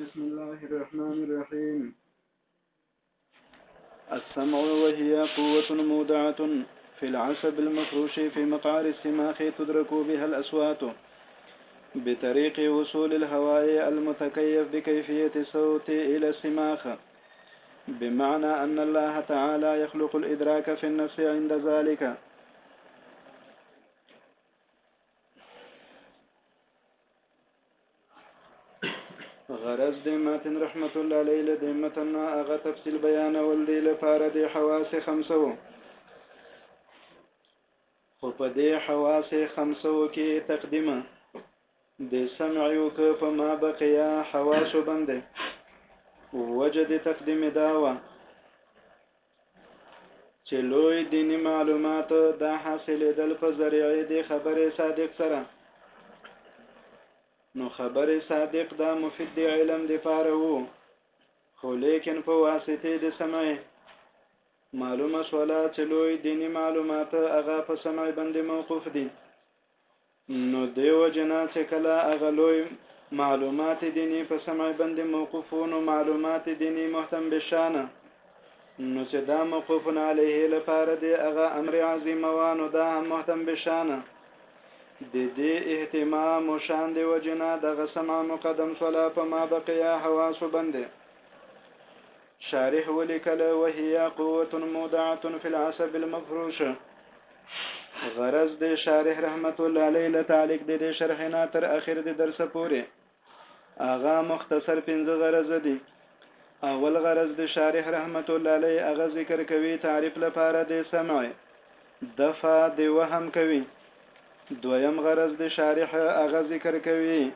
بسم الله الرحمن الرحيم السمع وهي قوة مودعة في العصب المفروش في مقعر السماخ تدرك بها الأصوات بطريق وصول الهواء المتكيف بكيفية الصوت إلى السماخ بمعنى أن الله تعالى يخلق الإدراك في النفس عند ذلك غرض د متن رحمت الله علیه له د متن نه هغه تفصیل بیانول دی لپاره د حواس خمسو خو په دې حواس خمسو کې تقدیمه د سمع یو که په ما بقیا حواس باندې وجد تقدیم داوه چې لوی دینی معلومات دا حاصلېدل په ذریعې د خبرې صادق سره نو خبرې صادق دا مفید دی علم دی پاره وو خو لیکن په واسطه د سمع معلومه شولا چې لوی دینی معلومات هغه په سمع باندې موقوف دي نو دی وجه نه چه کله هغه لوی معلومات دینی په سمع بندی موقوفو نو معلومات دینی محتم بشانه نو چه دا موقوف علیه لپاره دی هغه امر عظیم وانو دا هم محتم بشانه د دې اهتمام او شان دی وجنا دغه سمع مقدم سولا په ما بقیا حواسو بنده شارح ولیکل وهي قوت مودعه فی العصب المفروش غرض د شارح رحمت الله علیه له تعلق د دې شرح نه تر اخر د درس پورې اغه مختصر پنځه غرض دي اول غرض د شارح رحمت الله علیه اغه ذکر کوي تعریف لپاره د سمع دفعه دی وهم کوی دویم غرض دی شارح اغه ذکر کوی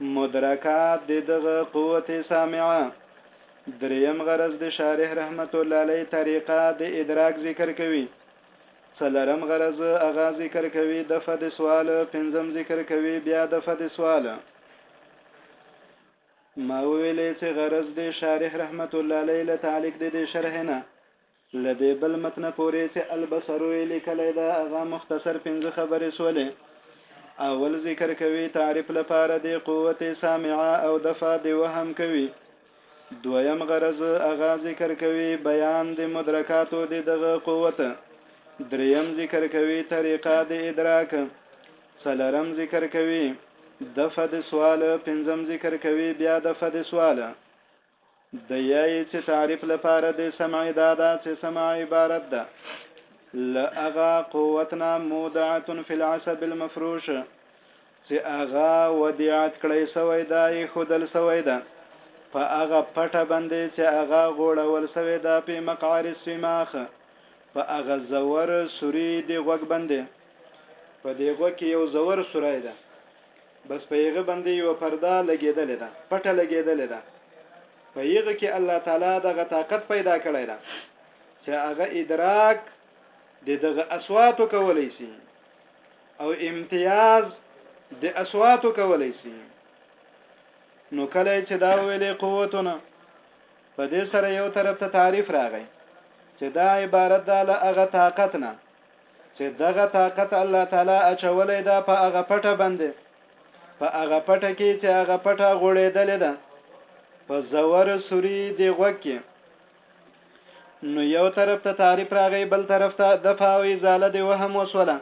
مدرکه دی دغه قوت سامعه دریم غرض دی شارح رحمت الله علی طریقه دی ادراک ذکر کوی څلرم غرض اغا ذکر کوی دفعه دی سوال پنځم ذکر کوی بیا دفعه دی سوال ما ویلې چې غرض دی شارح رحمت الله علی له تعلق دی دی شرح نه له دې بل متنه پورې چې البصرو یې لیکلی ده هغه مختصر پنځه خبرې سولې. اول ذکر کوي تعریف لپاره دې قوت سامعه او دفع د وهم کوي. دویم غرض هغه ذکر کوي بیان د مدرکاتو د دغه قوت. دریم ذکر کوي طریقه د ادراک. څلرم ذکر کوي دفع د سوال. پنځم ذکر کوي بیا دفع د سوال. د يا يې چې تعريف لپاره د سمعي دا ده چې سمع عبارت ده له اغا قوتنا مودعه فی العصب المفروش چې اغا ودیعت کړی سوی دا یې خودل سوی ده په اغا پټه باندې چې اغا غوړول سوی دا په مقعر سیماخ په اغا زور سوری دی غوږ باندې په دی غوږ کې یو زور سوری ده بس په هغه باندې یوه پرده لګېدلې ده، پټه لګېدلې ده، په هغه کې الله تعالی دغه طاقت پیدا کړی ده چې هغه ادراک د دغه اصواتو کولی شي او امتیاز د اصواتو کولی شي نو کله چې دا ویلې قوتونه په دې سره یو طرف ته تعریف راغی چې دا عبارت ده له هغه طاقت نه چې دغه طاقت الله تعالی اچولی ده په هغه پټه باندې په هغه پټه کې چې هغه پټه غوړېدلې ده په زور سوري دی غوږ کې نو یو طرف ته تعریف راغی بل طرف ته د فاوی زاله دی وهم وسوله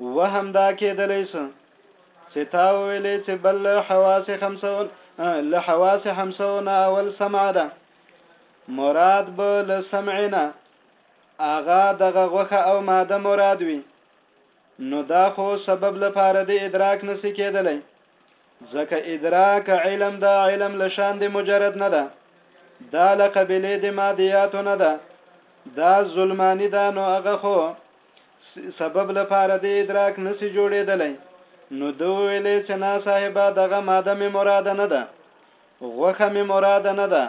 وه همدا کېدلی سو چې تا وویلې چې بل له حواس خمسو له حواس حمسو نه اول سمع ده مراد به له سمع نه اغا دغه غوخه او ماده مراد وي نو دا خو سبب لپاره د ادراک نسی کېدلی ځکه ادراک علم دا علم لشان د مجرد نه ده دا لقبلې د مادیاتو نه ده دا ظلمانی ده نو هغه خو سبب لپاره دې ادراک نسی جوړیدلی نو ده وویلې چې نا صاحبه دغه ماده مې مراده نه ده غوښه مې مراده نه ده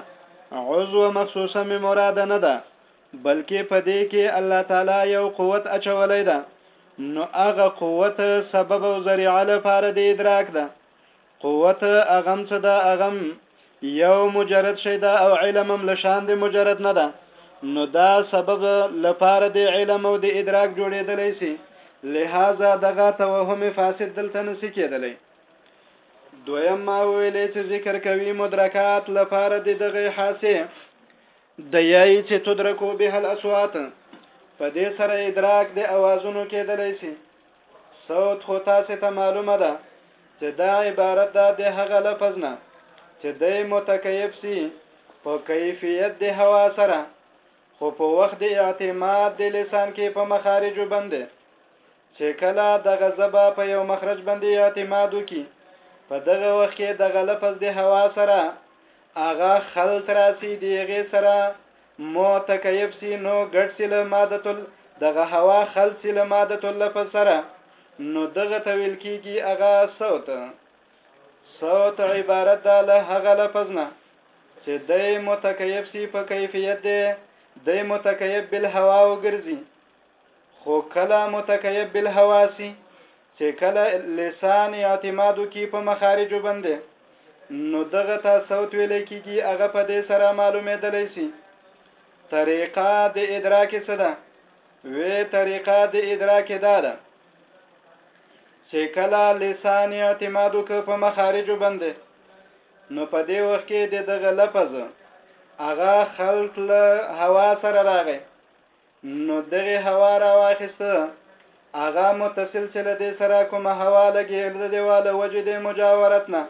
عضو مخصوصه مې مراده نه ده بلکې په دې کې الله تعالی یو قوت اچولی ده نو هغه قوت سبب او ذریعه لپاره د ادراک ده قوت اغم څه ده اغم یو مجرد شی ده او علم هم لشان دی مجرد نه ده نو دا سبب لپاره دی علم او دی ادراک جوړیدلی سی لہذا دغه توهم فاسد دلته نسی کېدلی دویم ما ویلې چې ذکر کوي مدرکات لپاره د دغه حاسه د یای چې تدرکو به الاصوات په دې سره ادراک د اوازونو کېدلی سي صوت خو تاسو ته معلومه ده چې دا عبارت ده د هغه لفظ نه چې د متکیف سي په کیفیت د هوا سره خو په وخت د اعتماد د لسان کې په مخارجو بنده چې کله دغه زبه په یو مخرج باندې اعتماد وکي په دغه وخت کې دغه لفظ د هوا سره اغا خلط راسي دیغه سره مو تکیب سي نو ګډ سي له ماده تل دغه هوا خلط سي له ماده تل لفظ سره نو دغه تویل کیږي اغا صوت صوت عبارت ده له هغه لفظ نه چې د متکیب سي په کیفیت دی د متکیب بالهوا وګرځي خو کله متکیب بالحواسی چې کله لسان اعتمادو کې په مخارجو باندې نو دغه ته صوت ویل کیږي هغه په دې سره معلومېدلی سي طریقه د ادراک څه ده وی طریقه د ادراک دا ده چې کله لسان اعتماد وک په مخارج باندې نو په دې وخت کې د دغه لفظ هغه خلط له هوا سره راغی نو دغه هوا راواخیسته هغه متصل چې له دې سره کومه هوا لګېږي د دیواله وجې د مجاورت نه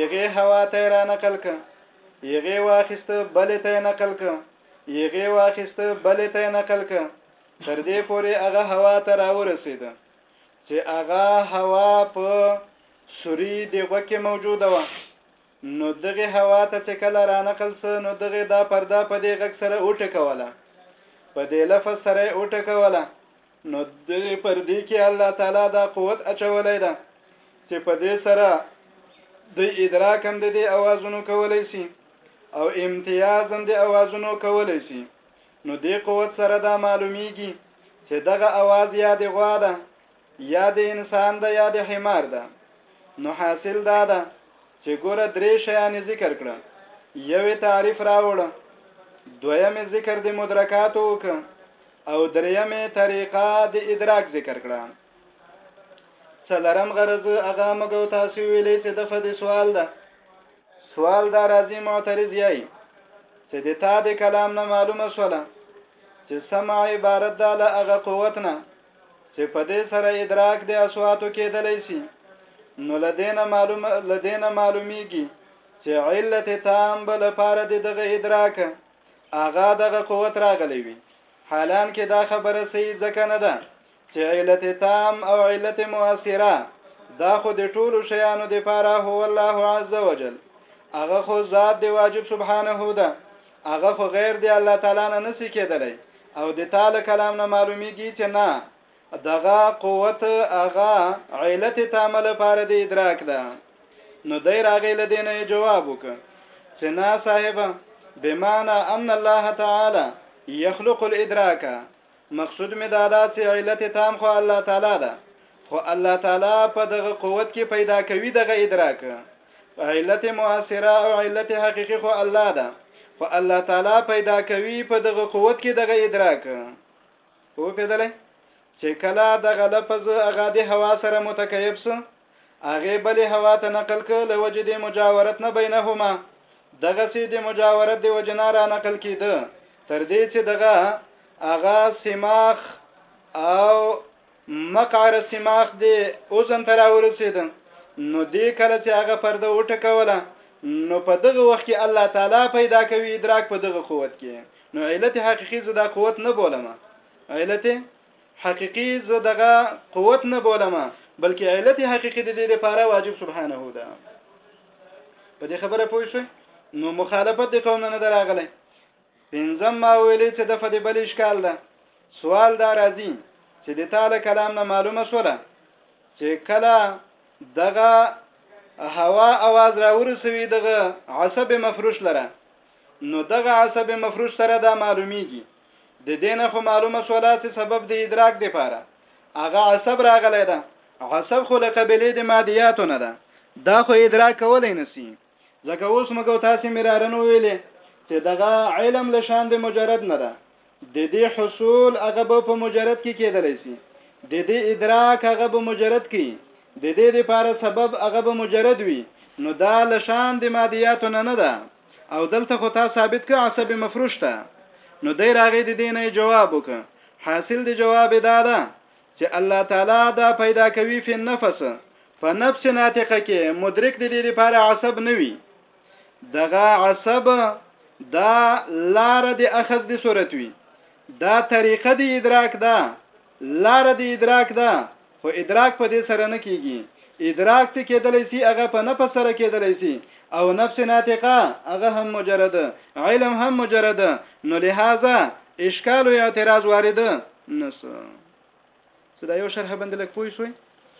یغې هوا ته را نقل که یغې واخیسته بلې ته نقل که یغې واخیسته بلې ته نقل که تر دې پورې هغه هوا ته را ورسېده چې هغه هوا په سوري دغه کې موجوده وه نو دغې هوا ته چې کله رانقل سو نو دغې دا پرده په دې غږ سره وټکوله په دې لفظ سره یې وټکوله نو دغې پردې کې الله تعالی دا قوت اچولی ده چې په دې سره دوی ادراک هم د دې اوازونو کولی سي او امتیاز هم د اوازونو کولی سي نو دې قوت سره دا معلومیږي چې دغه اواز یا د غوا ده یا د انسان ده یا د حمار ده نو حاصل دا ده چې ګوره درې شیانې ذکر کړه یوې تعریف راوړه دویمې ذکر د مدرکاتو وکړه او دریمه طریقه د ادراک ذکر کړه څلرم غرض هغه مګو تاسو ویلې چې د فد سوال ده سوال دا راځي معترض یای چې د تا د کلام نه معلومه شوله چې سمع عبارت ده له هغه قوت نه چې په دې سره ادراک د اصواتو کېدلی شي نو لدینه معلوم لدینه معلومیږي چې علت تام بل لپاره د دغه ادراک اغا دغه قوت راغلی وي حالان کې دا خبره سي ځکه نه ده چې علت تام او علت مؤثره دا خو د ټولو شیانو د لپاره هو الله عز وجل هغه خو ذات دی واجب سبحانه ده هغه خو غیر دی الله تعالی نه نسی کېدلی او د تا له کلام نه معلومیږي چې نه دغه قوت هغه علت تامه لپاره د ادراک ده نو دی راغی له دینه جواب وک چې نه صاحب بمعنى ان الله تعالی يخلق الادراک مقصود مې دا ده چې علت تام خو الله تعالی ده خو الله تعالی په دغه قوت کې پیدا کوي دغه ادراک علت مؤثره او علت حقيقي خو الله ده خو الله تعالی پیدا کوي په دغه قوت کې دغه ادراک او پیدلې چې کله دغه لفظ هغه د هوا سره متکیب سو هغه بلې هوا ته نقل ک له وجه د مجاورت نه بینهما دغه سي د مجاورت د وجنا را نقل کیده تر دې چې دغه اغا سماخ او مقعر سماخ د اوزن تر اورسید نو دې کله چې هغه پرده وټکوله نو په دغه وخت کې الله تعالی پیدا کوي ادراک په دغه قوت کې نو علت حقيقي زدا قوت نه بولم علت حقیقی زه دغه قوت نه بولم بلکې علت حقیقی د دې لپاره واجب سبحانه ده په دې خبره پوه شئ نو مخالفت د قوم نه دراغله پنځم ما ویلې چې د فدې بل اشکال ده سوال دا راځي چې د تعالی کلام نه معلومه شوله چې کله دغه هوا आवाज را ورسوي دغه عصب مفروش لره نو دغه عصب مفروش سره دا معلومیږي د دې نه خو معلومه شوله چې سبب د ادراک دی پاره هغه عصب راغلی ده عصب خو له قبلې د مادیاتو نه ده دا خو ادراک کولای نسی ځکه اوس موږ تاسو مرارن ویلې چې دغه علم لشان د مجرد نه ده د دې حصول هغه به په مجرد کې کېدلی شي د دې ادراک هغه به مجرد کې د دې لپاره سبب هغه به مجرد وي نو دا لشان د مادیاتو نه نه ده او دلته خو تا ثابت که عصب مفروش ته نو دی راغی د دینه جواب وک حاصل دی جواب دا ده چې الله تعالی دا پیدا کوي فی النفس په نفس ناطقه کې مدرک د دې لپاره عصب نه وي دغه عصب دا لار د اخذ د صورت وي دا طریقه د ادراک ده لاره د ادراک ده خو ادراک په دې سره نه کیږي ادراک څه کېدلی سي هغه په نفس سره کېدلی سي او نفس ناطقه هغه هم مجرد علم هم مجرد نو لهذا اشکال او اعتراض وارد نس صدا یو شرح باندې لک پوي شوي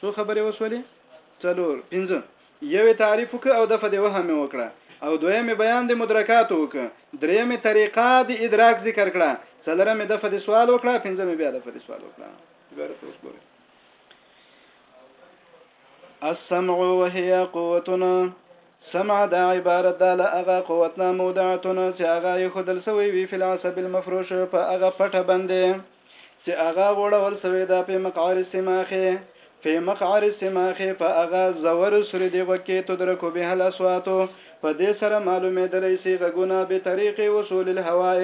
څو خبرې وسولې څلور پنځه يو يې تعريف وکړ او دفع د وهم يې وکړه او دويم يې بيان د مدرکاتو وکړ دريم يې طريقه د ادراک ذکر کړه څلورم يې دفع د سوال وکړه پنځم يې بیا دفع د سوال وکړه عبارت ته اوس ګورئ السمع وهي قوتنا سمع دا عبارت دا لغه قوتنا مودعتنا چې هغه یې خودل سوی وی فل عصب المفروش په هغه پټه باندې چې هغه غوړول سوی دا په مقعر سماخه په مقعر سماخه په هغه زور سره دی وکي تدرکو به الاسواتو په دې سره معلومه دلی سی غګونه به طریق وصول الهواء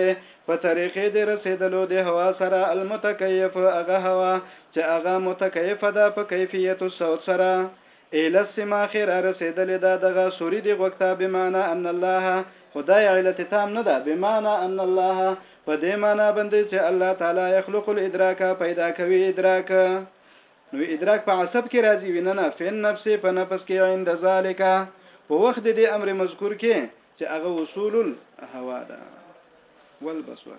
په طریقې د رسیدلو د هوا سره المتکیف هغه هوا چې هغه متکیف ده په کیفیت الصوت سره ایله سم آخر رسیدلې ده دغه سوری دې غوږ ته بمعنی ان الله خو دا یې علت تام نه ده بمعنی ان الله په دې معنا باندې چې الله تعالی یخلق الادراک پیدا کوي ادراک نو ادراک په عصب کې راځي ویننه فن نفس په نفس کې عند ذالک په وخت د دې امر مذکور کې چې هغه وصول الهوا ده والبصر